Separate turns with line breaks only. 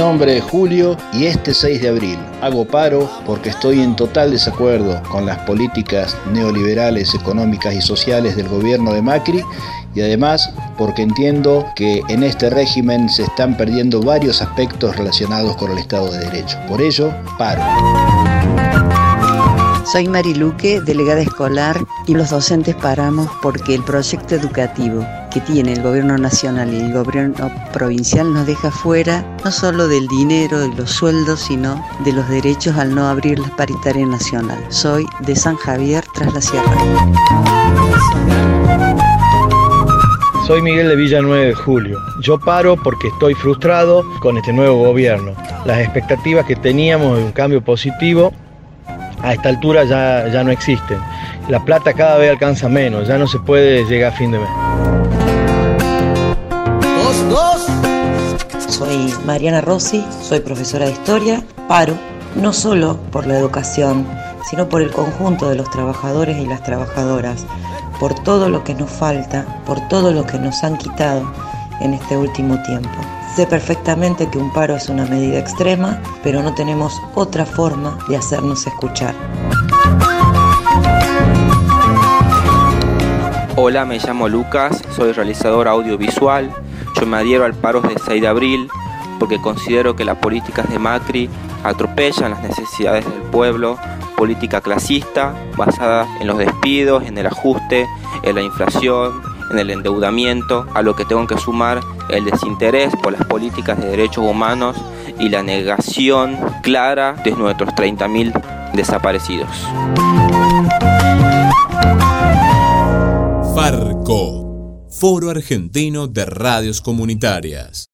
nombre es Julio y este 6 de abril hago paro porque estoy en total desacuerdo con las políticas neoliberales, económicas y sociales del gobierno de Macri y además porque entiendo que en este régimen se están perdiendo varios aspectos relacionados con el Estado de Derecho. Por ello, paro.
Soy Mariluque, delegada escolar, y los docentes paramos porque el proyecto educativo que tiene el gobierno nacional y el gobierno provincial nos deja fuera no solo del dinero, y los sueldos, sino de los derechos al no abrir la paritaria nacional. Soy de San Javier, tras la sierra.
Soy Miguel de Villa 9 de Julio. Yo paro porque estoy frustrado con este nuevo gobierno. Las expectativas que teníamos de un cambio positivo a esta altura ya, ya no existen. La plata cada vez alcanza menos, ya no se puede llegar a fin de mes.
Soy Mariana Rossi, soy profesora de historia, paro no solo por la educación, sino por el conjunto de los trabajadores y las trabajadoras, por todo lo que nos falta, por todo lo que nos han quitado en este último tiempo. Sé perfectamente que un paro es una medida extrema, pero no tenemos otra forma de hacernos escuchar.
Hola, me llamo Lucas, soy realizador audiovisual. Yo me adhiero al paro de 6 de abril porque considero que las políticas de Macri atropellan las necesidades del pueblo, política clasista basada en los despidos, en el ajuste, en la inflación, en el endeudamiento, a lo que tengo que sumar el desinterés por las políticas de derechos humanos y la negación clara de nuestros 30.000 desaparecidos.
Farco, Foro Argentino de Radios Comunitarias.